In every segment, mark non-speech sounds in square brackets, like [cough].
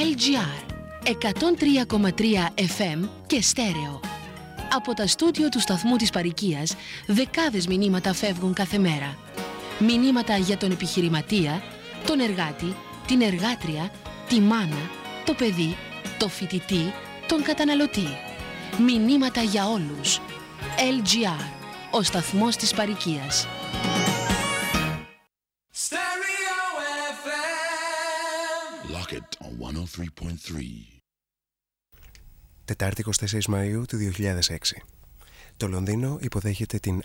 LGR 103,3 FM και στέρεο. Από τα στούντιο του σταθμού της Παρικίας δεκάδες μηνύματα φεύγουν κάθε μέρα. Μηνύματα για τον επιχειρηματία, τον εργάτη, την εργάτρια, τη μάνα, το παιδί, το φοιτητή, τον καταναλωτή. Μηνύματα για όλους. LGR, ο σταθμός της Παρικίας. 103.3. Τετάρτη 24 Μαΐου του 2006. Το Λονδίνο υποδέχεται την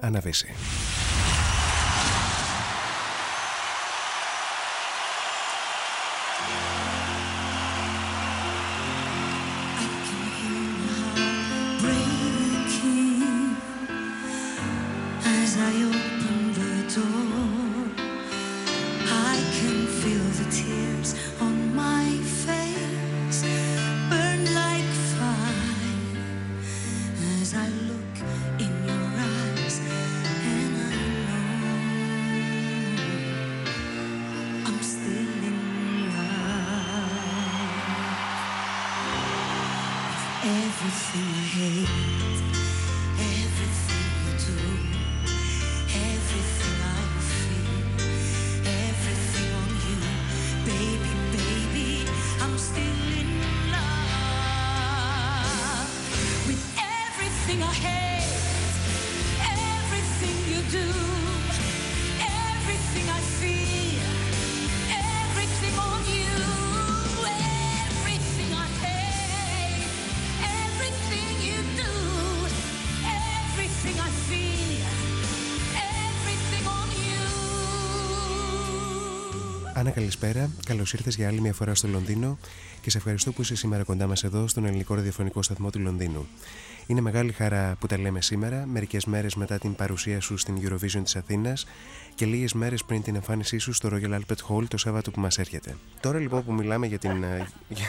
αναβίση. καλησπέρα. Καλώς ήρθες για άλλη μια φορά στο Λονδίνο και σε ευχαριστώ που είσαι σήμερα κοντά μας εδώ στον ελληνικό ραδιοφωνικό σταθμό του Λονδίνου. Είναι μεγάλη χαρά που τα λέμε σήμερα, μερικές μέρες μετά την παρουσία σου στην Eurovision της Αθήνας και λίγες μέρες πριν την εμφάνισή σου στο Royal Albert Hall το Σάββατο που μας έρχεται. Τώρα λοιπόν που μιλάμε για την, ε, για,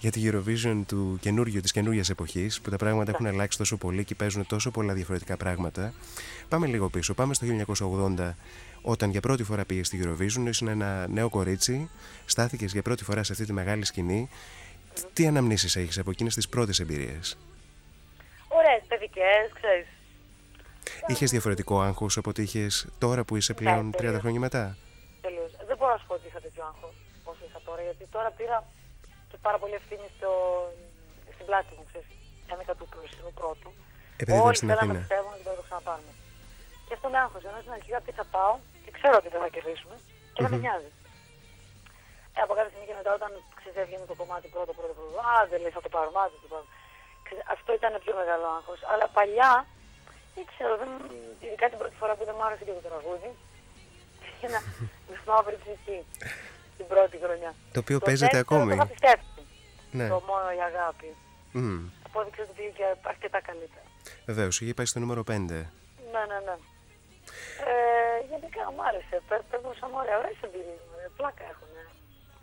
για την Eurovision του καινούριου, της καινούργια εποχής που τα πράγματα έχουν αλλάξει τόσο πολύ και παίζουν τόσο πολλά διαφορετικά πράγματα πάμε λίγο πίσω, πάμε στο 1980 όταν για πρώτη φορά πήγε στη Eurovision, ήσουν ένα νέο κορίτσι, στάθηκες για πρώτη φορά σε αυτή τη μεγάλη σκηνή. Τι αναμνήσεις έχεις από εκείνες τις πρώτες εμπειρίες; Ωραίες, παιδικές, ξέρεις. Είχες διαφορετικό άγχος από ότι είχες τώρα που είσαι πλέον 30 ναι, χρόνια μετά; Τελείως. Δεν μπορώ να σου πω ότι είχα τέτοιο άγχος όσο είχα τώρα, γιατί τώρα πήρα και πάρα πολύ ευθύνη στο, στην πλάτη μου, ξέρεις. Έμεινα του πρώτου. Επειδή Όλοι στην Αθήνα. Όλοι πιστεύουν ότι θα το ξαναπάρουμε. Και αυτό με άγχος, ενώ στην αρχή κάτι θα πάω και ξέρω ότι δεν θα κερδίσουμε και δεν με νοιάζει. Ε, από κάποια στιγμή και μετά όταν ξεφεύγει το κομμάτι πρώτο, πρώτο, πρώτο, α, δεν λέει θα το πάρουμε, α, το πάρουμε. Αυτό ήταν πιο μεγάλο άγχος. Αλλά παλιά, δεν ξέρω, δεν, ειδικά την πρώτη φορά που δεν μου άρεσε και το τραγούδι, [laughs] για να μαύρη ψυχή την πρώτη χρονιά. Το οποίο το παίζεται ακόμη. Το πιστέψει. Ναι. Το μόνο η αγάπη. Mm. Απόδειξε ότι πήγε αρκετά καλύτερα. Βεβαίως, είχε πάει στο νούμερο 5. Ναι, ναι, ναι. Ε, γενικά μου άρεσε. Περνούσαμε ωραία, ωραίες εμπειρίες. Πλάκα έχουν.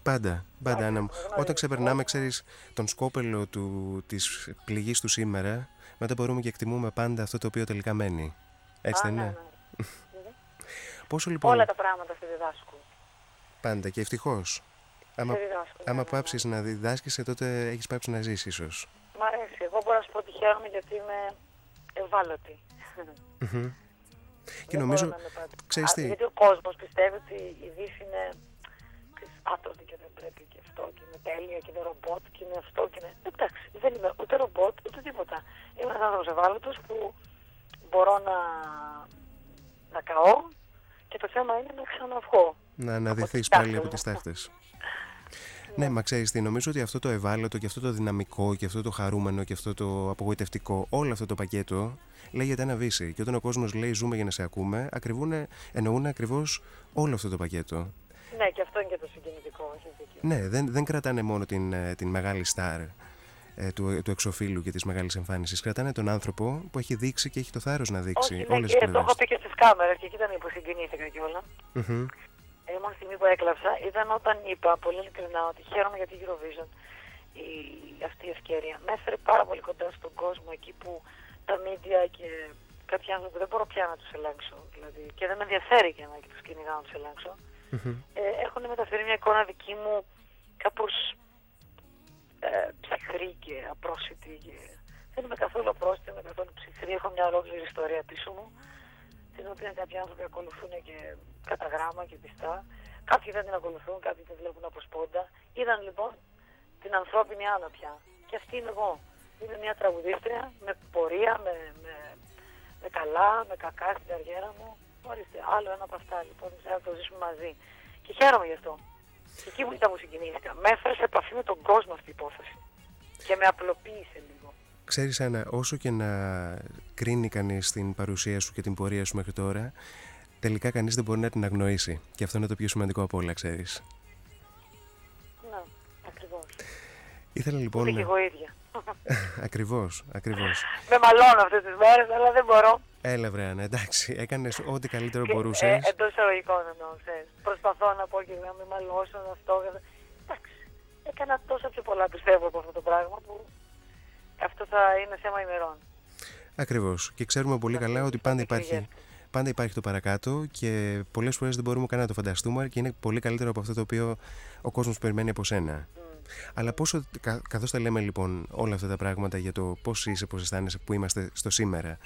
Πάντα, πάντα, Άννα μου. Όταν ξεπερνάμε, ξέρεις, τον σκόπελο του, της πληγής του σήμερα, μετά μπορούμε και εκτιμούμε πάντα αυτό το οποίο τελικά μένει. Έτσι δεν είναι; Ναι, ναι. [laughs] Πόσο λοιπόν... Όλα τα πράγματα σε διδάσκουν. Πάντα και ευτυχώς. Άμα, άμα ναι, πάψεις να διδάσκεσαι, τότε έχεις πάψει να ζήσει, ίσως. Μ' αρέσει. Εγώ μπορώ να σου πω ότι χαίρομαι γιατί είμαι ευάλωτη. Και νομίζω, ξέρεις τι... Γιατί ο κόσμος πιστεύει ότι η Δύση είναι άτομη και δεν πρέπει και αυτό και είναι τέλεια και είναι ρομπότ και είναι αυτό και είναι... Εντάξει, δεν είμαι ούτε ρομπότ ούτε τίποτα. Είμαι ένας άνθρωπος ευάλωτος που μπορώ να, να καώ και το θέμα είναι να ξαναβγώ. Να αναδυθείς πάλι από τις τάχτες. Ναι, μα ξέρεις τι, νομίζω ότι αυτό το ευάλωτο και αυτό το δυναμικό και αυτό το χαρούμενο και αυτό το απογοητευτικό, όλο αυτό το πακέτο λέγεται ένα βύση. Και όταν ο κόσμος λέει ζούμε για να σε ακούμε, ακριβούν, εννοούν ακριβώς όλο αυτό το πακέτο. Ναι, και αυτό είναι και το συγκινητικό, Ναι, δεν, δεν κρατάνε μόνο την, ε, την μεγάλη στάρ ε, του, του εξοφίλου και της μεγάλης εμφάνισης. Κρατάνε τον άνθρωπο που έχει δείξει και έχει το θάρρος να δείξει Όχι, όλες ναι, Το έχω πει και στις κάμερες και εκεί ήταν που συγκινήθηκα κιόλας. Mm-hmm. Η μόνη στιγμή που έκλαψα ήταν όταν είπα πολύ ειλικρινά ότι χαίρομαι για την Eurovision η, αυτή η ευκαιρία. Με έφερε πάρα πολύ κοντά στον κόσμο εκεί που τα media και κάποιοι άνθρωποι δεν μπορώ πια να τους ελέγξω. Δηλαδή, και δεν με ενδιαφέρει και να τους κυνηγάω να τους ελέγξω. Mm-hmm. Ε, έχουν μεταφέρει μια εικόνα δική μου κάπως ε, ψυχρή και απρόσιτη. Και... Δεν είμαι καθόλου απρόσιτη, είμαι καθόλου ψυχρή. Έχω μια ολόκληρη ιστορία πίσω μου, την οποία κάποιοι άνθρωποι ακολουθούν και κατά γράμμα και πιστά. Κάποιοι δεν την ακολουθούν, κάποιοι την βλέπουν από σπόντα. Είδαν λοιπόν την ανθρώπινη άνοπια. Και αυτή είμαι εγώ. Είμαι μια τραγουδίστρια με πορεία, με, με, με καλά, με κακά στην καριέρα μου. Ορίστε, άλλο ένα από αυτά λοιπόν, να το ζήσουμε μαζί. Και χαίρομαι γι' αυτό. Και εκεί που ήταν μου συγκινήθηκα. Με έφερε σε επαφή με τον κόσμο αυτή η υπόθεση. Και με απλοποίησε λίγο. Ξέρεις Άννα, όσο και να κρίνει κανείς την παρουσία σου και την πορεία σου μέχρι τώρα, τελικά κανείς δεν μπορεί να την αγνοήσει. Και αυτό είναι το πιο σημαντικό από όλα, ξέρεις. Ναι, ακριβώς. Ήθελα λοιπόν... Ούτε και εγώ ίδια. [laughs] ακριβώς, ακριβώς. Με μαλώνω αυτές τις μέρες, αλλά δεν μπορώ. Έλα βρε Άννα, εντάξει, έκανες ό,τι καλύτερο Και, μπορούσες. Ε, εντός εισαγωγικών εννοώ, ξέρεις. Προσπαθώ να πω και να μην μαλώσω αυτό. Εντάξει, έκανα τόσα πιο πολλά πιστεύω από αυτό το πράγμα που αυτό θα είναι θέμα ημερών. Ακριβώς. Και ξέρουμε πολύ καλά ότι πάντα υπάρχει, πάντα υπάρχει το παρακάτω και πολλές φορές δεν μπορούμε καν να το φανταστούμε και είναι πολύ καλύτερο από αυτό το οποίο ο κόσμος περιμένει από σένα. Αλλά πόσο, κα, καθώς τα λέμε λοιπόν όλα αυτά τα πράγματα για το πώς είσαι, πώς αισθάνεσαι, που είμαστε στο σήμερα,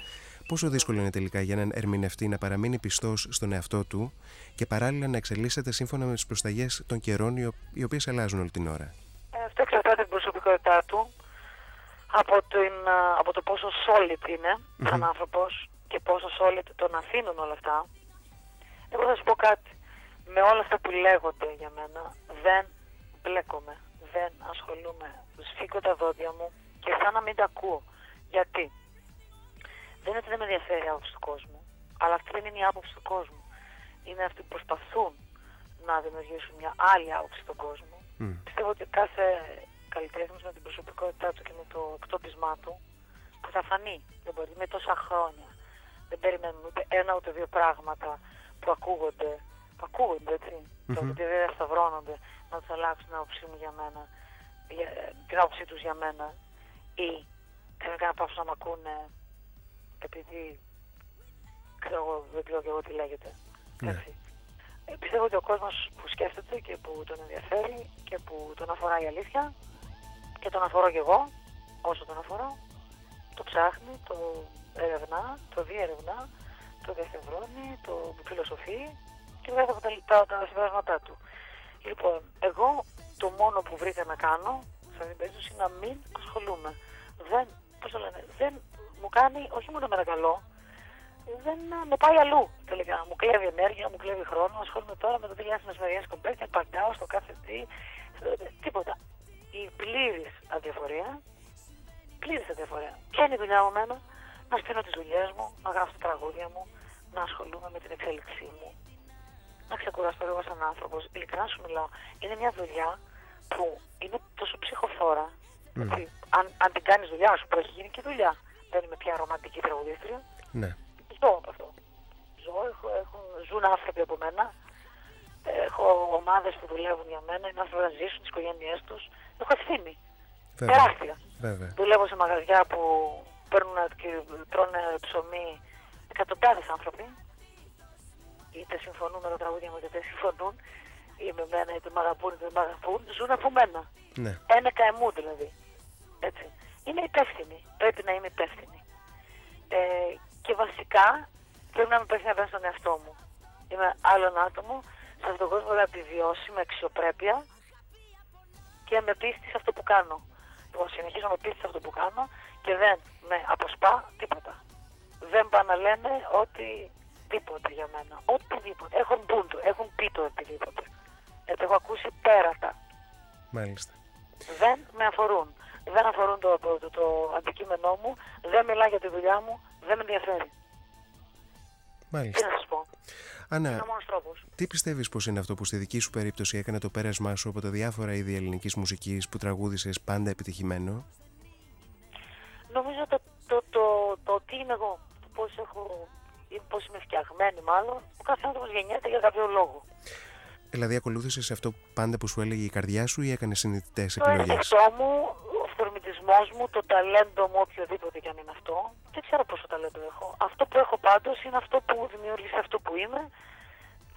πόσο δύσκολο είναι τελικά για έναν ερμηνευτή να παραμείνει πιστός στον εαυτό του και παράλληλα να εξελίσσεται σύμφωνα με τις προσταγές των καιρών οι, ο- οι οποίες αλλάζουν όλη την ώρα. Ε, αυτό εξαρτάται από την προσωπικότητά του, από, την, α, από το πόσο solid είναι σαν άνθρωπος και πόσο solid τον αφήνουν όλα αυτά. Εγώ θα σου πω κάτι. Με όλα αυτά που λέγονται για μένα δεν μπλέκομαι, δεν ασχολούμαι. Σφίγγω τα δόντια μου και σαν να μην τα ακούω. Γιατί; Δεν είναι ότι δεν με ενδιαφέρει η άποψη του κόσμου, αλλά αυτή δεν είναι η άποψη του κόσμου. Είναι αυτοί που προσπαθούν να δημιουργήσουν μια άλλη άποψη στον κόσμο. Μμ. Πιστεύω ότι κάθε καλλιτέχνη με την προσωπικότητά του και με το εκτόπισμά του που θα φανεί. Δεν μπορεί με τόσα χρόνια. Δεν περιμένουμε ούτε ένα ούτε δύο πράγματα που ακούγονται. Που ακούγονται έτσι. Μμμ. Mm-hmm. Ότι δεν σταυρώνονται να τους αλλάξουν την άποψή μου για μένα. Για, την άποψή τους για μένα. Ή τελικά να πάψουν να μ' ακούνε επειδή ξέρω εγώ, δεν ξέρω και εγώ τι λέγεται. Ναι. Εντάξει. Ε, Πιστεύω ότι ο κόσμος που σκέφτεται και που τον ενδιαφέρει και που τον αφορά η αλήθεια και τον αφορώ κι εγώ, όσο τον αφορώ, το ψάχνει, το ερευνά, το διερευνά, το διαστευρώνει, το φιλοσοφεί και βγάζει από τα, τα, τα συμπεράσματά του. Λοιπόν, εγώ το μόνο που βρήκα να κάνω σε αυτήν την περίπτωση είναι να μην ασχολούμαι. Δεν, πώς το λένε, δεν μου κάνει, όχι μόνο με καλό, δεν ε, με πάει αλλού τελικά. Μου κλέβει ενέργεια, μου κλέβει χρόνο. Ασχολούμαι τώρα με το τι λένε μεσημεριανέ κομπέκια, παντάω στο κάθε τι. ε, Τίποτα. Η πλήρης αδιαφορία, πλήρης αδιαφορία. Ποια είναι η δουλειά μου εμένα, να στείλω τις δουλειές μου, να γράφω τα τραγούδια μου, να ασχολούμαι με την εξέλιξή μου, να ξεκουραστώ εγώ σαν άνθρωπος. Ειλικρινά σου μιλάω. Είναι μια δουλειά που είναι τόσο ψυχοφόρα. Έτσι, αν, αν την κάνεις δουλειά σου, που έχει γίνει και δουλειά. Δεν είμαι πια ρομαντική τραγουδίστρια. Ναι. Ζω από αυτό. Ζω, έχω, έχουν, ζουν άνθρωποι από μένα. Έχω ομάδες που δουλεύουν για μένα. Είναι άνθρωποι να ζήσουν τις οικογένειές τους. Έχω ευθύνη. Βέβαια. Τεράστια. Βέβαια. Δουλεύω σε μαγαζιά που παίρνουν και τρώνε ψωμί εκατοντάδες άνθρωποι. Είτε συμφωνούν με τα τραγούδια μου είτε δεν συμφωνούν. Ή με μένα είτε με αγαπούν είτε δεν με αγαπούν. Ζουν από μένα. Ναι. Ένα καημού δηλαδή. Έτσι. Είμαι υπεύθυνη. Πρέπει να είμαι υπεύθυνη. Ε, και βασικά πρέπει να είμαι υπεύθυνη απέναντι στον εαυτό μου. Είμαι άλλον άτομο σε αυτόν τον κόσμο να επιβιώσει με αξιοπρέπεια και με πίστη σε αυτό που κάνω. Λοιπόν, συνεχίζω με πίστη σε αυτό που κάνω και δεν με αποσπά τίποτα. Δεν πάνε να λένε ότι τίποτα για μένα. Οτιδήποτε. Έχουν μπουν το, έχουν πει το οτιδήποτε. Γιατί έχω ακούσει πέρατα Μάλιστα. δεν με αφορούν. Δεν αφορούν το, το, το, το αντικείμενό μου, δεν μιλά για τη δουλειά μου, δεν με ενδιαφέρει. Τι Μάλιστα. να σας πω. Είναι Άννα, ο μόνος τρόπος. τι πιστεύεις πως είναι αυτό που στη δική σου περίπτωση έκανε το πέρασμά σου από τα διάφορα είδη ελληνικής μουσικής που τραγούδησες πάντα επιτυχημένο; Τι είμαι εγώ, το πώς έχω. ή πώς είμαι φτιαγμένη μάλλον, ο κάθε άνθρωπος γεννιέται για κάποιο λόγο. Δηλαδή ακολούθησες αυτό πάντα που σου έλεγε η καρδιά σου ή έκανες συνειδητές Το επιλογές; εφικτό μου, ο αυθορμητισμό μου, το ταλέντο μου, οποιοδήποτε κι αν είναι αυτό, δεν ξέρω πόσο ταλέντο έχω. Αυτό που έχω πάντως είναι αυτό που δημιούργησε αυτό που είμαι.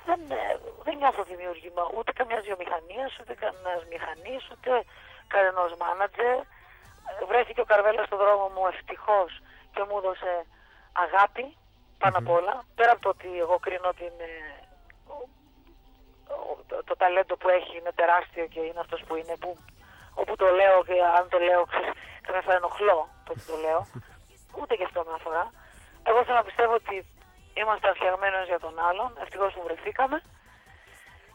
Δεν, ε, δεν νιώθω δημιούργημα ούτε καμιάς βιομηχανίας, ούτε κανένα μηχανής, ούτε κανενός μάνατζερ. Βρέθηκε ο Καρβέλας στο δρόμο μου ευτυχώς και μου έδωσε αγάπη πάνω απ' όλα. Πέρα από το ότι εγώ κρίνω ότι είναι το, το ταλέντο που έχει είναι τεράστιο και είναι αυτός που είναι που όπου το λέω και αν το λέω ξέρεις θα ενοχλώ το ότι το λέω. [laughs] Ούτε και αυτό με αφορά. Εγώ θέλω να πιστεύω ότι είμαστε φτιαγμένοι για τον άλλον. Ευτυχώς που βρεθήκαμε.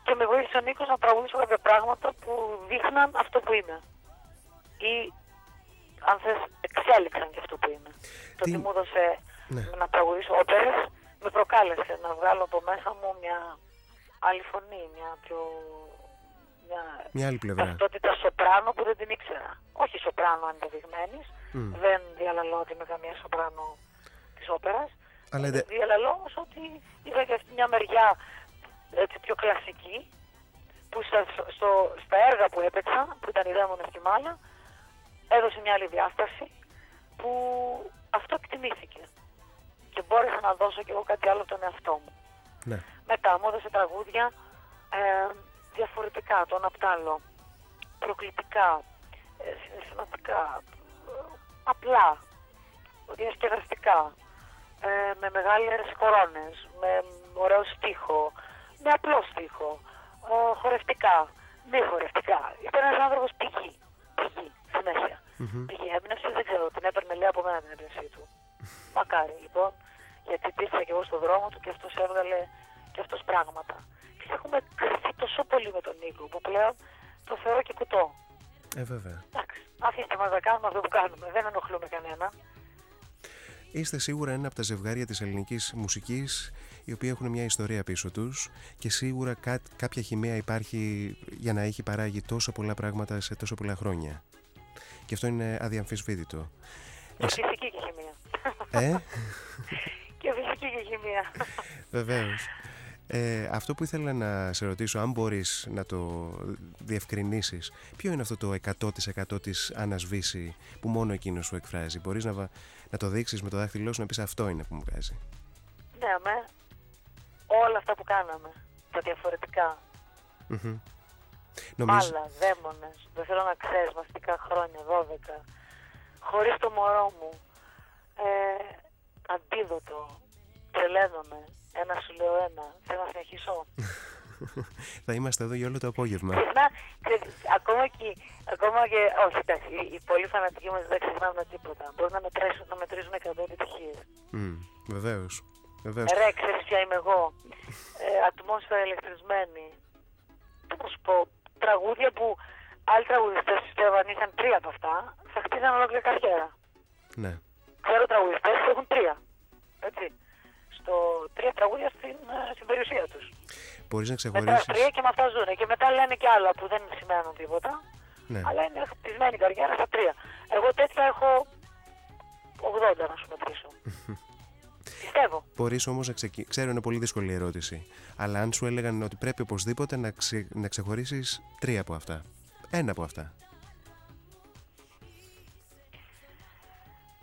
Και με βοήθησε ο Νίκος να τραγουδήσω κάποια πράγματα που δείχναν αυτό που είμαι. Ή αν θες εξέλιξαν και αυτό που είμαι το ότι μου έδωσε ναι. να τραγουδήσω όπερες με προκάλεσε να βγάλω από μέσα μου μια άλλη φωνή, μια πιο... Μια, μια άλλη πλευρά. Ταυτότητα σοπράνο που δεν την ήξερα. Όχι σοπράνο αντιδειγμένη. Mm. Δεν διαλαλώ ότι είμαι καμία σοπράνο της όπερας. Αλλά δε... Διαλαλώ όμως ότι είδα και αυτή μια μεριά έτσι, πιο κλασική που στα, στο, στα έργα που έπαιξα, που ήταν η Δέμονα στη Μάλα, έδωσε μια άλλη διάσταση που αυτό εκτιμήθηκε. Και μπόρεσα να δώσω κι εγώ κάτι άλλο τον εαυτό μου. Ναι. Μετά μου έδωσε τραγούδια ε, διαφορετικά, τον απτάλο, προκλητικά, ε, συναισθηματικά, απλά, διασκεδαστικά, ε, με μεγάλες κορώνες, με ωραίο στίχο, με απλό στίχο, ε, χορευτικά, μη χορευτικά. Ήταν ένας άνθρωπος πηγή, πηγή, συνέχεια. Mm-hmm. Πηγή, έμπνευση δεν ξέρω, την έπαιρνε λέει από μένα την έμπνευσή του. Μακάρι λοιπόν, γιατί υπήρξα και εγώ στον δρόμο του και αυτός έβγαλε και αυτός πράγματα. Και έχουμε κρυφτεί τόσο πολύ με τον Νίκο που πλέον το θεωρώ και κουτό. Ε, βέβαια. Εντάξει, αφήστε μας να κάνουμε αυτό που κάνουμε. Δεν ενοχλούμε κανένα. Είστε σίγουρα ένα από τα ζευγάρια της ελληνικής μουσικής οι οποίοι έχουν μια ιστορία πίσω τους και σίγουρα κά, κάποια χημεία υπάρχει για να έχει παράγει τόσο πολλά πράγματα σε τόσο πολλά χρόνια. Και αυτό είναι αδιαμφισβήτητο. Και φυσική και χημεία. Ε; [laughs] και φυσική και χημεία. Βεβαίως. Ε, αυτό που ήθελα να σε ρωτήσω, αν μπορείς να το διευκρινίσεις, ποιο είναι αυτό το 100% της ανασβήση που μόνο εκείνος σου εκφράζει; Μπορείς να, να το δείξεις με το δάχτυλό σου να πεις αυτό είναι που μου βγάζει. Ναι, με όλα αυτά που κάναμε, τα διαφορετικά. Mm-hmm. Νομίζω... Άλλα, δαίμονες, δεν θέλω να ξέρεις, μαστικά χρόνια, 12, χωρίς το μωρό μου, ε, αντίδοτο, τρελαίνομαι, ένα σου λέω ένα. Θέλω να συνεχίσω. [laughs] Θα είμαστε εδώ για όλο το απόγευμα. Ξεχνά, ακόμα και, ακόμα και, όχι, εντάξει, οι, πολύ φανατικοί μας δεν ξεχνάμε τίποτα. Μπορεί να μετρήσουν, να μετρήσουν 100 επιτυχίες. Mm, βεβαίως. Βεβαίως. Ρε, ξέρεις ποια είμαι εγώ. Ε, ατμόσφαιρα ηλεκτρισμένη. Τι να σου πω, τραγούδια που άλλοι τραγουδιστές πιστεύω αν είχαν τρία από αυτά, θα χτίζαν ολόκληρη καριέρα. Ναι. Ξέρω τραγουδιστές που έχουν τρία. Έτσι το τρία τραγούδια στην, ε, στην περιουσία τους. Μπορείς να ξεχωρίσεις. Μετά τρία και με αυτά ζουν. Και μετά λένε και άλλα που δεν σημαίνουν τίποτα. Ναι. Αλλά είναι χτισμένη η καριέρα στα τρία. Εγώ τέτοια έχω 80 να σου μετρήσω. [laughs] Πιστεύω. Μπορείς όμως να ξεκι... Ξέρω είναι πολύ δύσκολη ερώτηση. Αλλά αν σου έλεγαν ότι πρέπει οπωσδήποτε να, ξε... να ξεχωρίσεις τρία από αυτά. Ένα από αυτά.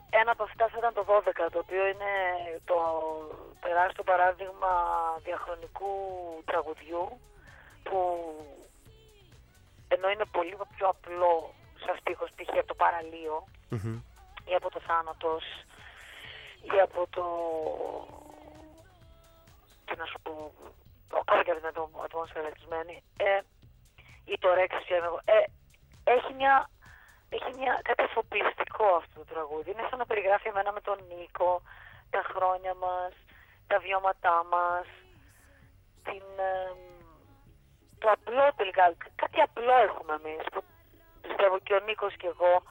Ένα από αυτά θα ήταν το 12, το οποίο είναι το τεράστιο παράδειγμα διαχρονικού τραγουδιού που ενώ είναι πολύ πιο απλό σαν στίχος π.χ. από το παραλιο ή από το θάνατος ή από το τι να σου πω ακόμα και από την ατμόσφαιρα ε, ή το ρέξι ε, έχει μια έχει μια, κάτι εφοπλιστικό αυτό το τραγούδι. Είναι σαν να περιγράφει εμένα με τον Νίκο, τα χρόνια μας, τα βιώματά μας, την, το απλό τελικά, κάτι απλό έχουμε εμείς, που πιστεύω και ο Νίκος και εγώ,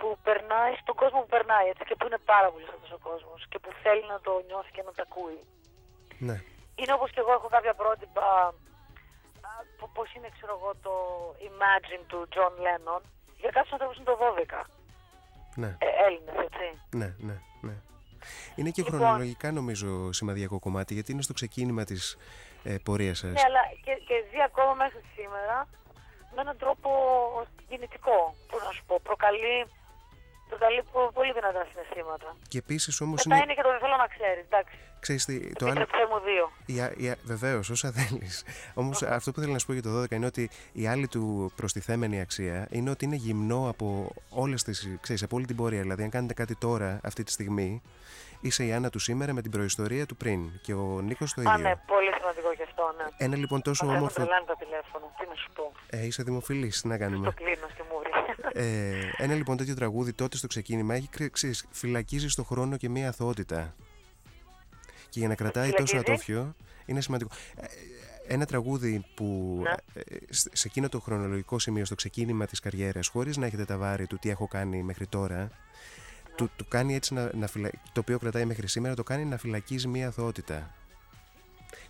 που περνάει στον κόσμο που περνάει έτσι και που είναι πάρα πολύ αυτός ο κόσμος και που θέλει να το νιώθει και να το ακούει. Ναι. Είναι όπως και εγώ έχω κάποια πρότυπα, πώς είναι ξέρω εγώ το Imagine του John Lennon, για κάποιους ανθρώπους είναι το 12. Ναι. Ε, Έλληνες, έτσι. Ναι, ναι, ναι. Είναι και λοιπόν, χρονολογικά νομίζω σημαδιακό κομμάτι γιατί είναι στο ξεκίνημα της ε, πορείας σας. Ναι, αλλά και, και ζει ακόμα μέχρι σήμερα με έναν τρόπο γεννητικό. Πώς να σου πω, προκαλεί προκαλεί πο- πολύ δυνατά συναισθήματα. Και επίσης όμως Μετά είναι. είναι και το δεν θέλω να ξέρει. Εντάξει. Ξέρεις τι, το άλλο. Επίτρεψέ μου δύο. Βεβαίως, όσα [laughs] θέλεις. Όμως αυτό που θέλω να σου πω για το 12 είναι ότι η άλλη του προστιθέμενη αξία είναι ότι είναι γυμνό από όλες τις. ξέρεις, από όλη την πορεία. Δηλαδή, αν κάνετε κάτι τώρα, αυτή τη στιγμή, είσαι η Άννα του σήμερα με την προϊστορία του πριν. Και ο Νίκος το ίδιο. Α, ναι, πολύ σημαντικό και αυτό, ναι. Ένα λοιπόν τόσο Μας έχουν όμορφο. τρελάνει τα τηλέφωνο. Τι να σου πω. Ε, είσαι δημοφιλής, τι να Το κάνουμε. κλείνω στη μούρη. Ε, ένα λοιπόν τέτοιο τραγούδι τότε στο ξεκίνημα έχει κρε- ξέρεις, φυλακίζει στο χρόνο και μία αθωότητα. Και για να κρατάει τόσο Φυλακίζει; ατόφιο είναι σημαντικό. Ε, ένα τραγούδι που Ναι. ε, σε σε εκείνο το χρονολογικό σημείο, στο ξεκίνημα της καριέρας, χωρίς να έχετε τα βάρη του τι έχω κάνει μέχρι τώρα, του, του κάνει έτσι να, να φυλα... το οποίο κρατάει μέχρι σήμερα, το κάνει να φυλακίζει μία αθωότητα.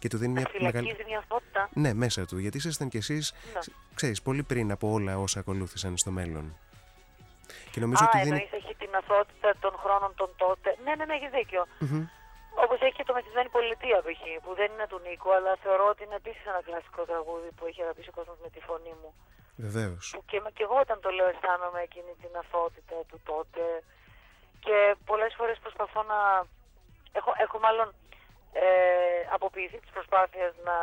Και του δίνει μια μεγάλη. Φυλακίζει μια φώτα. Ναι, μέσα του. Γιατί ήσασταν κι εσείς, Ναι. ξέρεις, πολύ πριν από όλα όσα ακολούθησαν στο μέλλον. Και νομίζω Α, ότι δίνει. εννοείς έχει την αθότητα των χρόνων των τότε. Ναι, ναι, ναι, έχει δίκιο. Μμμ. Όπως έχει και το Μεθυσμένη Πολιτεία π.χ. που δεν είναι του Νίκου, αλλά θεωρώ ότι είναι επίσης ένα κλασικό τραγούδι που έχει αγαπήσει ο κόσμος με τη φωνή μου. Βεβαίως. Που και, και εγώ όταν το λέω αισθάνομαι εκείνη την αθότητα του τότε. Και πολλές φορές προσπαθώ να. Έχω, έχω μάλλον ε, αποποιηθεί τι προσπάθειε να,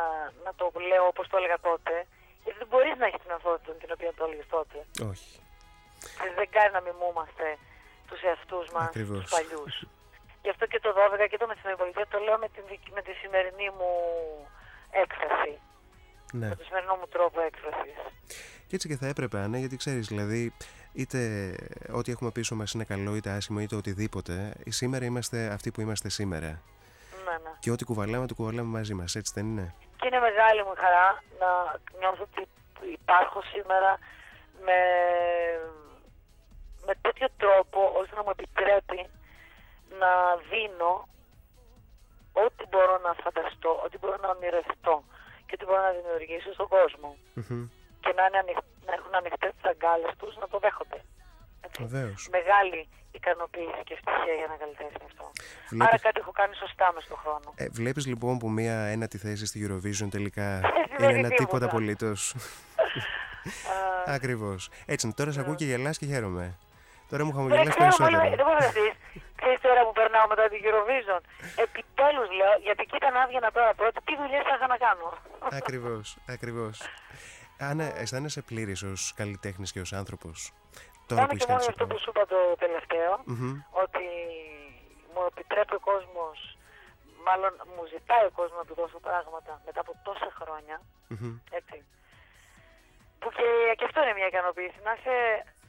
να το λέω όπως το έλεγα τότε. Γιατί δεν μπορείς να έχεις την αθότητα την οποία το έλεγες τότε. Όχι. Δηλαδή, δεν κάνει να μιμούμαστε τους εαυτούς μας, Ακριβώς. τους παλιούς. [laughs] Γι' αυτό και το 12 και το Μεθυσμένη Πολιτεία το λέω με, την, δικ- με τη σημερινή μου έκφραση. Ναι. Με το σημερινό μου τρόπο έκφρασης. Και έτσι και θα έπρεπε, Άννα, γιατί ξέρεις, δηλαδή, είτε ό,τι έχουμε πίσω μας είναι καλό, είτε άσχημο, είτε οτιδήποτε, σήμερα είμαστε αυτοί που είμαστε σήμερα. Ναι, ναι. Και ό,τι κουβαλάμε, το κουβαλάμε μαζί μας, έτσι δεν είναι; Και είναι μεγάλη μου χαρά να νιώθω ότι υπάρχω σήμερα με, με τέτοιο τρόπο ώστε να μου επιτρέπει να δίνω ό,τι μπορώ να φανταστώ, ό,τι μπορώ να ονειρευτώ και ό,τι μπορώ να δημιουργήσω στον κόσμο. Μμμ. Και να, είναι ανοιχ- να έχουν ανοιχτές τις αγκάλες τους να το δέχονται. Έτσι. Βεβαίως. Μεγάλη ικανοποίηση και ευτυχία για ένα καλλιτέχνη αυτό. Βλέπεις- Άρα κάτι έχω κάνει σωστά μες στον χρόνο. Ε, Βλέπεις λοιπόν που μία ένατη θέση στη Eurovision τελικά [laughs] σημαίνει είναι ένα τίποτα. τίποτα απολύτως. [laughs] Α, Ακριβώς. Έτσι, είναι. τώρα σε ακούω και γελάς και χαίρομαι. Τώρα μου Δεν χαμογελάς ξέρω πολύ, περισσότερο. δεν μπορώ να δεις. Ξέρεις τώρα που περνάω μετά την Eurovision. Επιτέλους λέω, γιατί εκεί ήταν άδεια τώρα πρώτα, τι δουλειές θα είχα να κάνω. Ακριβώς, [laughs] ακριβώς. Άννα, αισθάνεσαι πλήρης ως καλλιτέχνης και ως άνθρωπος; Τώρα Μόνο που και είσαι μόνο κάνει αυτό που σου είπα το τελευταίο, Μμμ. ότι μου επιτρέπει ο κόσμος, μάλλον μου ζητάει ο κόσμος να του δώσω πράγματα μετά από τόσα χρόνια, Μμμ. έτσι. Που και, και αυτό είναι μια ικανοποίηση, να είσαι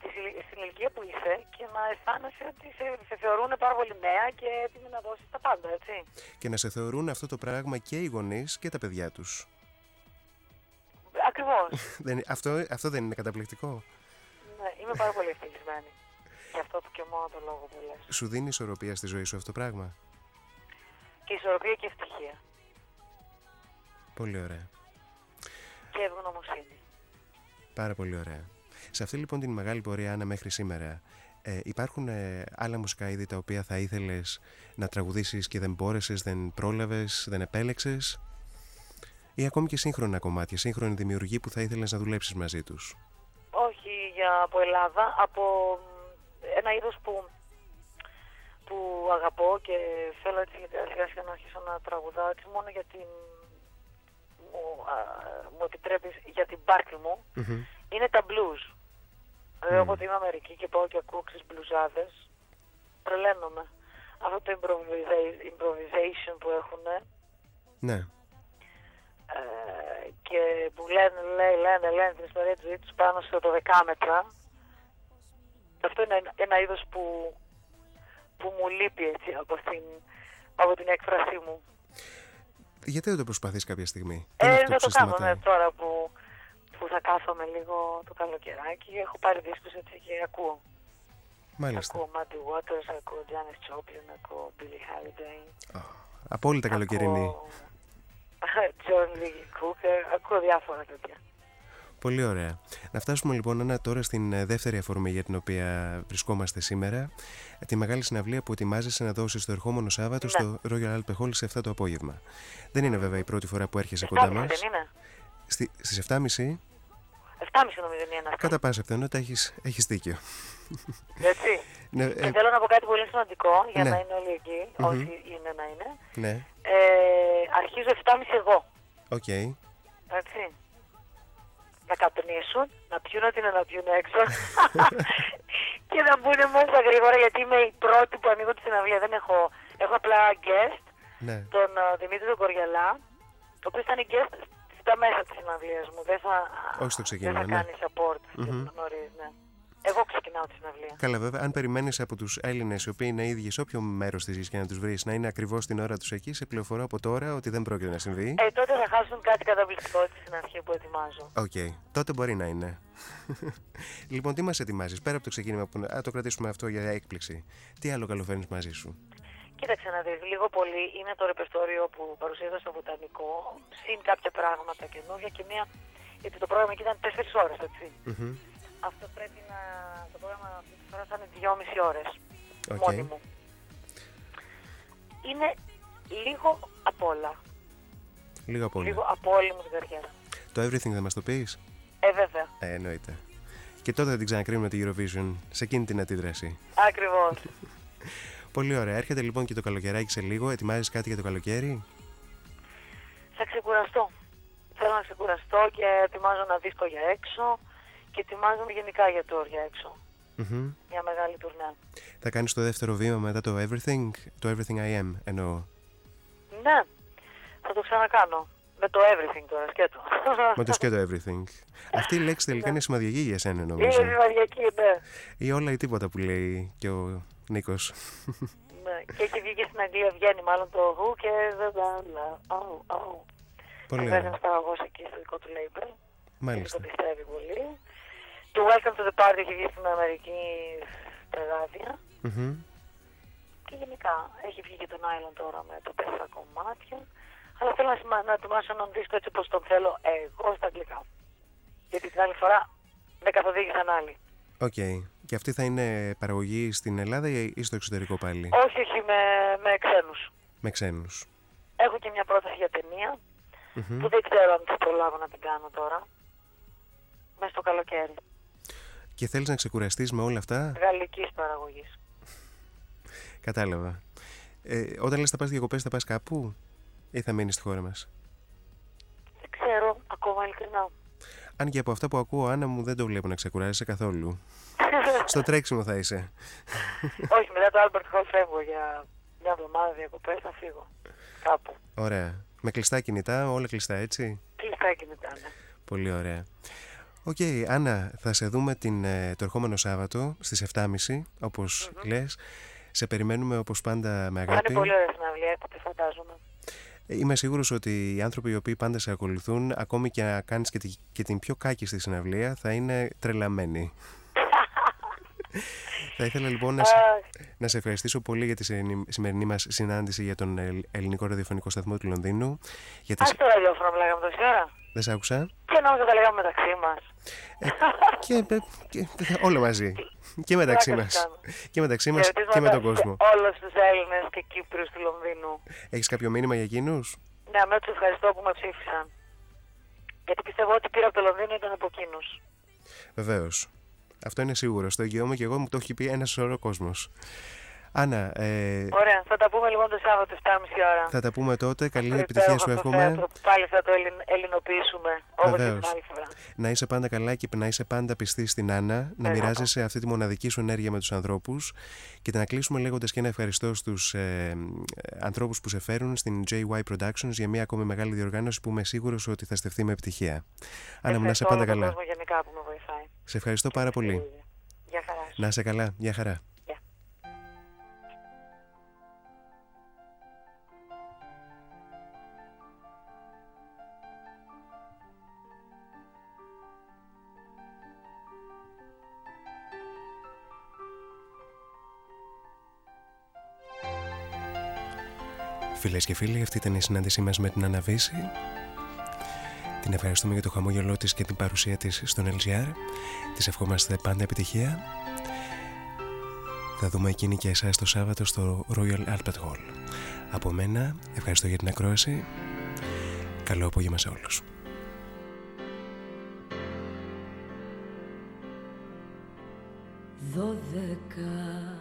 της ηλι- στην ηλικία που είσαι και να αισθάνεσαι ότι σε, σε θεωρούν πάρα πολύ νέα και έτοιμοι να δώσεις τα πάντα, έτσι. Και να σε θεωρούν αυτό το πράγμα και οι γονείς και τα παιδιά τους. Ακριβώς. [laughs] αυτό, αυτό δεν είναι καταπληκτικό; Ναι, είμαι πάρα πολύ ευτυχισμένη. Γι' αυτό που και μόνο το λόγο που λες. Σου δίνει ισορροπία στη ζωή σου αυτό το πράγμα; Και ισορροπία και ευτυχία. Πολύ ωραία. Και ευγνωμοσύνη. Πάρα πολύ ωραία. Σε αυτή λοιπόν την μεγάλη πορεία, Άννα, μέχρι σήμερα, ε, υπάρχουν ε, άλλα μουσικά είδη τα οποία θα ήθελες να τραγουδήσεις και δεν μπόρεσες, δεν πρόλαβες, δεν επέλεξες; Ή ακόμη και σύγχρονα κομμάτια, σύγχρονη δημιουργή που θα ήθελες να δουλέψεις μαζί τους; Όχι για, από Ελλάδα, από μ, ένα είδος που, που αγαπώ και θέλω έτσι σιγά σιγά σιγά να αρχίσω να τραγουδάω έτσι μόνο για την μου, α, μου επιτρέπεις για την πάρτι μου Μμμ. είναι τα blues. Δηλαδή Μμμ. όποτε είμαι Αμερική και πάω και ακούω τις μπλουζάδες τρελαίνομαι. Αυτό το improvisa- improvisation που έχουν Ναι, ε, και που λένε, λέει, λένε, λένε την ιστορία της ζωής τους πάνω στο το δεκάμετρα. Αυτό είναι ένα, ένα είδος που, που μου λείπει έτσι από, την, από την έκφρασή μου. γιατί δεν το προσπαθείς κάποια στιγμή; Τι είναι Ε, αυτό δεν που το σε κάνω ναι, σταματάει; τώρα που, που θα κάθομαι λίγο το καλοκαιράκι. Έχω πάρει δίσκους έτσι και ακούω. Μάλιστα. Ακούω Muddy Waters, ακούω Janis Joplin, ακούω Billie Holiday. Α, Απόλυτα καλοκαιρινή. Ακούω John Lee Cooker, ακούω διάφορα τέτοια. Πολύ ωραία. Να φτάσουμε λοιπόν ένα τώρα στην ε, δεύτερη αφορμή για την οποία βρισκόμαστε σήμερα. Τη μεγάλη συναυλία που ετοιμάζεσαι να δώσεις το ερχόμενο Σάββατο Ναι. στο Royal Alpe Hall σε 7 το απόγευμα. Δεν είναι βέβαια η πρώτη φορά που έρχεσαι 7.30 κοντά μας. δεν είναι; Στις, στις 7.30 7.30 νομίζω είναι ένα. κατά πάσα πιθανότητα έχεις, έχεις δίκιο. Έτσι. Ναι, Και ε, θέλω να πω κάτι πολύ σημαντικό για Ναι. να είναι όλοι εκεί, Μμμ. όσοι είναι να είναι. ναι, Ε, αρχίζω 7.30 εγώ, οκ. έτσι. Να καπνίσουν, να πιούν ό,τι είναι να πιούν έξω [laughs] και να μπουν μέσα γρήγορα γιατί είμαι η πρώτη που ανοίγω τη συναυλία. Δεν έχω, έχω απλά guest, Ναι, τον ε, Δημήτρη τον Κοριαλά, ο οποίος ήταν guest στα μέσα της συναυλίας μου. Δεν θα, Όχι στο ξεκίνημα, δεν θα ναι. κάνεις support Μμμ. νωρίς, ναι. Εγώ ξεκινάω τη συναυλία. Καλά, βέβαια, αν περιμένεις από τους Έλληνες, οι οποίοι είναι ίδιοι σε όποιο μέρος της γης και να τους βρεις, να είναι ακριβώς την ώρα τους εκεί, σε πληροφορώ από τώρα ότι δεν πρόκειται να συμβεί. Ε, τότε θα χάσουν κάτι καταπληκτικό στην αρχή που ετοιμάζω. Οκ, τότε μπορεί να είναι. [laughs] λοιπόν, τι μας ετοιμάζεις πέρα από το ξεκίνημα που. Α, το κρατήσουμε αυτό για έκπληξη. Τι άλλο καλό φέρνει μαζί σου; Κοίταξε να δεις, λίγο πολύ είναι το ρεπερτόριο που παρουσίαζα στο Βοτανικό, συν κάποια πράγματα καινούργια και μία, γιατί το πρόγραμμα εκεί ήταν 4 ώρες, έτσι. Μμμ. Αυτό πρέπει να, το πρόγραμμα αυτή τη φορά θα είναι 2,5 ώρες, Οκ. μόνη μου. Είναι λίγο απ' όλα, Λίγο από όλα. λίγο από όλη μου την καριέρα. Το everything θα μας το πεις; Ε, βέβαια, Ε, εννοείται. Και τότε θα την ξανακρίνουμε τη Eurovision σε εκείνη την αντίδραση. ακριβώς. [laughs] Πολύ ωραία. Έρχεται λοιπόν και το καλοκαιράκι σε λίγο. Ετοιμάζεις κάτι για το καλοκαίρι; θα ξεκουραστώ. Θέλω να ξεκουραστώ και ετοιμάζω ένα δίσκο για έξω και ετοιμάζομαι γενικά για tour για έξω. Μμμ. Μια μεγάλη τουρνέ. Θα κάνεις το δεύτερο βήμα μετά το everything. Το everything I am εννοώ. Ναι, θα το ξανακάνω. Με το everything τώρα, σκέτο. Με το σκέτο everything. Αυτή η λέξη τελικά είναι σημαδιακή για σένα Είναι νομίζω. σημαντική, ναι. Ή όλα ή τίποτα που λέει και ο Νίκος. ναι. Και έχει βγει και στην Αγγλία, βγαίνει μάλλον το Who και δεν τα Oh, oh. Πολύ Βέβαια ωραία. είναι παραγωγός εκεί στο δικό του label. Και Μάλιστα. το πιστεύει πολύ. Το Welcome to the Party έχει βγει στην Αμερική στα ράδια. Μμμ. Και γενικά έχει βγει και τον Island τώρα με το τέσσερα κομμάτια. Αλλά θέλω να, σημα- να ετοιμάσω έναν δίσκο έτσι όπως τον θέλω εγώ στα αγγλικά. Γιατί την άλλη φορά με καθοδήγησαν άλλοι. Οκ. Και αυτή θα είναι παραγωγή στην Ελλάδα ή στο εξωτερικό πάλι; Όχι, όχι με, με ξένους. Με ξένους. Έχω και μια πρόταση για ταινία Μμμ. που δεν ξέρω αν θα προλάβω να την κάνω τώρα. Μέσα στο καλοκαίρι. Και θέλεις να ξεκουραστείς με όλα αυτά; Γαλλικής παραγωγής. Κατάλαβα. Ε, όταν λες θα πας διακοπές θα πας κάπου ή θα μείνεις στη χώρα μας; Δεν ξέρω ακόμα ειλικρινά. Αν και από αυτά που ακούω, Άννα μου δεν το βλέπω να ξεκουράζεσαι καθόλου. [laughs] Στο τρέξιμο θα είσαι. Όχι, μετά το Albert Hall φεύγω για μια εβδομάδα διακοπές, θα φύγω. Κάπου. Ωραία. Με κλειστά κινητά, όλα κλειστά έτσι; Κλειστά κινητά, ναι. Πολύ ωραία. Οκ, Άννα, θα σε δούμε την, ε, το ερχόμενο Σάββατο στις 7.30, όπως λες. Σε περιμένουμε όπως πάντα με Θα αγάπη. είναι πολύ ωραία συναυλία, έκτοτε φαντάζομαι. Ε, Είμαι σίγουρος ότι οι άνθρωποι οι οποίοι πάντα σε ακολουθούν, ακόμη και να κάνεις και, τη- και την πιο κάκιστη συναυλία, θα είναι τρελαμένοι. Θα ήθελα λοιπόν να, σε- Αχ, να σε ευχαριστήσω πολύ για τη σημερινή- σημερινή μας συνάντηση για τον ε, ελληνικό ραδιοφωνικό σταθμό του Λονδίνου. Για τις... ας το ραδιόφωνο μιλάγαμε τόση ώρα. Δεν σ' άκουσα. Και νόμιζα τα λέγαμε μεταξύ μας. Ε, και, ε, και, όλα μαζί. Και μεταξύ Πλάκα μας. σου κάνω. Και μεταξύ μας και με τον κόσμο. σε όλους τους Έλληνες και Κύπριους του Λονδίνου. Έχεις κάποιο μήνυμα για εκείνους; Ναι, με τους ευχαριστώ που με ψήφισαν. Γιατί πιστεύω ότι πήρα από το Λονδίνο ήταν από εκείνους. Βεβαίως. Αυτό είναι σίγουρο. Στο εγγυώμαι και εγώ μου το έχει πει ένας σωρό κόσμος. Άννα, ε, Ωραία, θα τα πούμε λοιπόν το Σάββατο 7.30 ώρα. θα τα πούμε τότε. Καλή Το επιτυχία σου υπέροχο εύχομαι. θέατρο που Πάλι θα το ελλην, ελληνοποιήσουμε όπως και Βεβαίως. την άλλη φορά. Να είσαι πάντα καλά και να είσαι πάντα πιστή στην Άννα, να Βέβαια. μοιράζεσαι αυτή τη μοναδική σου ενέργεια με τους ανθρώπους και να κλείσουμε λέγοντας και ένα ευχαριστώ στους ε, ανθρώπους που σε φέρουν στην JY Productions για μια ακόμη μεγάλη διοργάνωση που είμαι σίγουρος ότι θα στεφθεί με επιτυχία. Άννα μου, να είσαι Ευχαριστώ πάντα όλο τον καλά. Κόσμο γενικά που με βοηθάει. Σε ευχαριστώ πάρα πολύ. Γεια χαρά σου. Να είσαι καλά. Γεια χαρά. Γεια. Φίλες και φίλοι, αυτή ήταν η συνάντησή μας με την Αναβίση. Την ευχαριστούμε για το χαμόγελό της και την παρουσία της στον LGR. Της ευχόμαστε πάντα επιτυχία. Θα δούμε εκείνη και εσάς το Σάββατο στο Royal Albert Hall. Από μένα, ευχαριστώ για την ακρόαση. Καλό απόγευμα σε όλους. Δώδεκα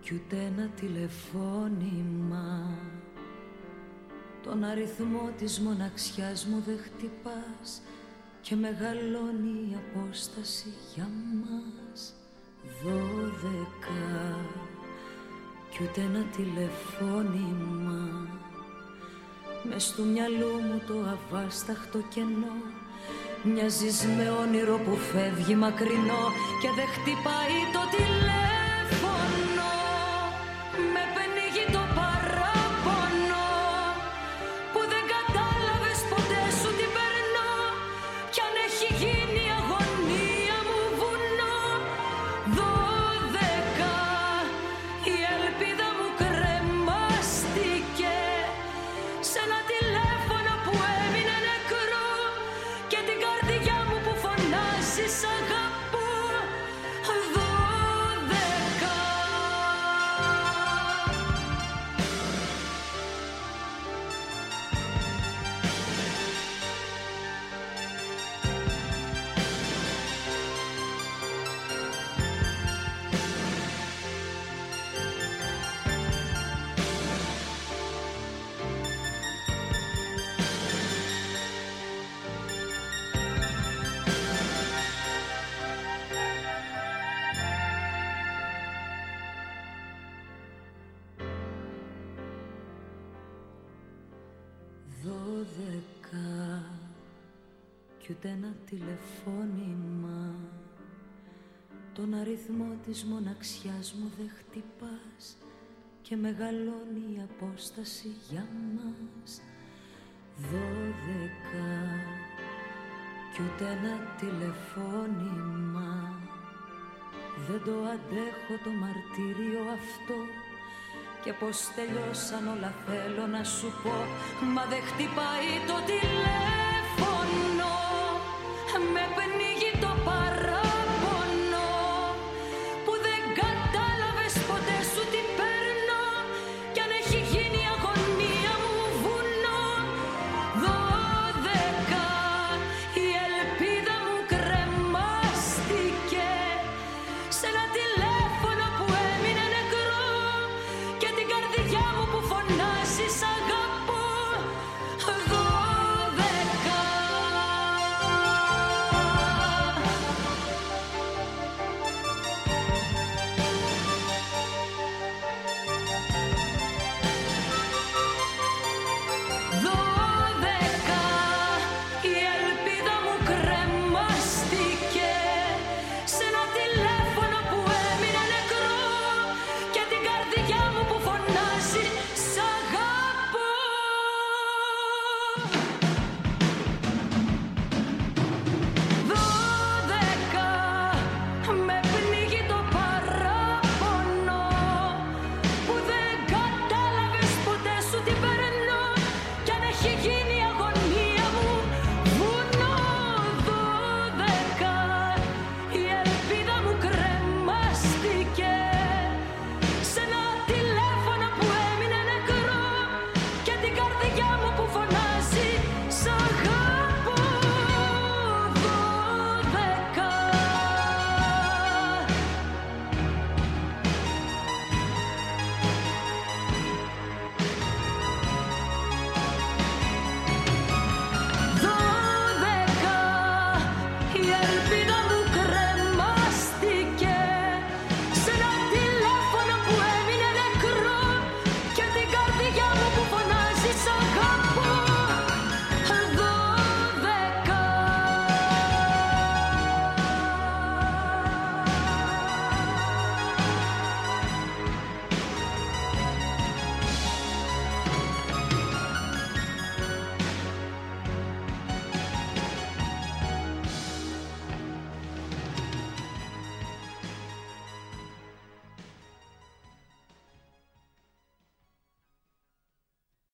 κι ούτε ένα τηλεφώνημα Τον αριθμό της μοναξιάς μου δεν χτυπάς Και μεγαλώνει η απόσταση για μας. Δώδεκα κι ούτε ένα τηλεφώνημα. Μες του μυαλού μου το αβάσταχτο κενό. Μοιάζεις με όνειρο που φεύγει μακρινό Και δεν χτυπάει το τηλέφωνο κι ούτε ένα τηλεφώνημα. Τον αριθμό της μοναξιάς μου δεν χτυπάς Και μεγαλώνει η απόσταση για μας. Δώδεκα κι ούτε ένα τηλεφώνημα. Δεν το αντέχω το μαρτύριο αυτό και πως τελειώσαν όλα θέλω να σου πω. Μα δεν χτυπάει το τηλέφωνο I'm with